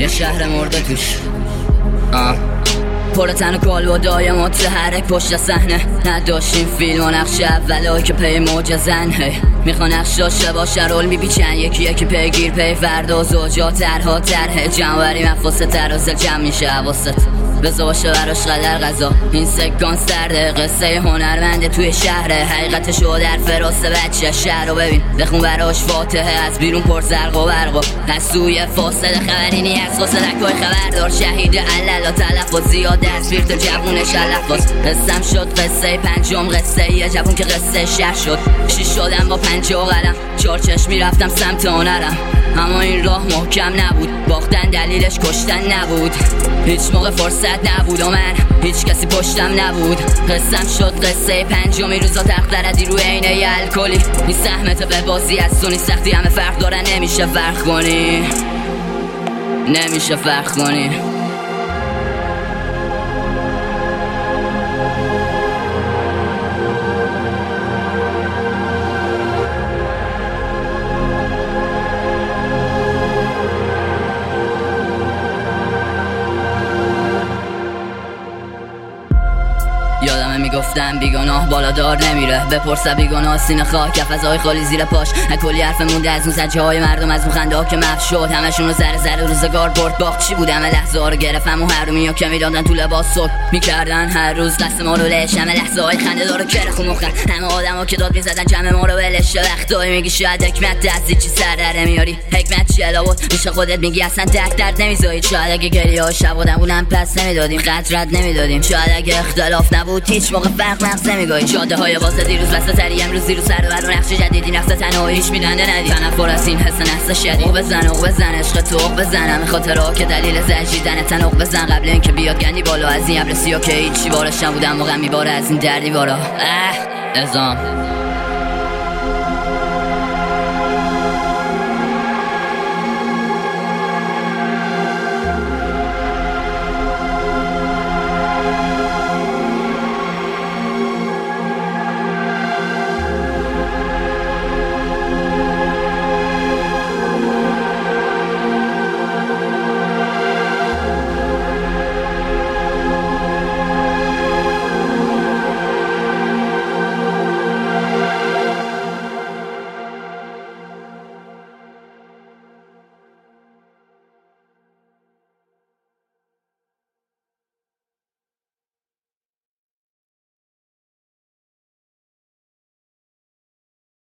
یه شهر مرده توش. آه. پر تن و کال و دای متحرک پشت صحنه. نداشتیم فیلم و نقش اولایی که پی موج زن. هی. میخوا نقش داشته باشه رول میپیچن. یکی یکی پیگیر پی فردا زوجا ترها تره جمعوری مفاسه ترازل جمع میشه حواست. بزا باشه براش قدر غذا. این سکان سرده قصه هنرمنده توی شهره. حقیقتشو در فراست بچه شهر رو ببین. بخون براش فاتحه از بیرون پر زرق و برق و از سوی فاصله خبرینی از خسلکای خبردار. شهید علالا تلفظ زیاد تصویر تو جوون شلفاز قسم شد قصه پنجم قصه یه جوون که قصه شهر شد. شیش شدم با پنجه و قلم. چار چشمی رفتم سمت هنرم. اما این راه محکم نبود. باختن دلیلش کشتن نبود. هیچ موقع فرصت نبود و من هیچ کسی پشتم نبود. قسم شد قصه پنجمی روزا تقدردی روی عینه الکلی. این سهمت به بازی از سونی سختی همه فرق دارن نمیشه فرق کنی. نمیشه فرق کنی. یادمه می‌گفتم بیگناه بالا دار نمیره. بپرس بیگناه سینه خواه کف از خالی زیر پاش. کلی حرف مونده از اون سجه های مردم از اون خنده ها که محو شد. همشون رو زره زره روزگار برد. باخت چی بود؟ همه لحظه ها رو گرفتم و هرومی ها که می‌دادن تو لباس صبح می‌کردن. هر روز دست ما رو لش. همه لحظه های خنده دار و کره خون مخن همه آدم ها که داد می‌زدن جمع ما رو ولش وقتایی میگی شاید حکمت دستی چی سر در میاری حکمت چلا بود؟ میشه خودت میگی اصلا درد درد نمی‌ذاری. شاید اگه گریه ها شب بودن پس نمی‌دادیم. قدرت نمی‌دادیم. شاید اگه اختلاف نبود هیچ موقع فرق نقص نمیگاهی جاده های واسه دیروز واسه تری امروز زیر سر و نقش جدیدی. نقص تنهاییش میدنده ندی. تنفر از این حس نقص شدید. او بزن او بزن عشق تو بزن. همه خاطرها که دلیل زجیدن تنق بزن. قبل اینکه بیاد گندی بالا از این ابر سیاه که هیچی بارش نبودم. موقع میباره از این دردی بارا اه ازام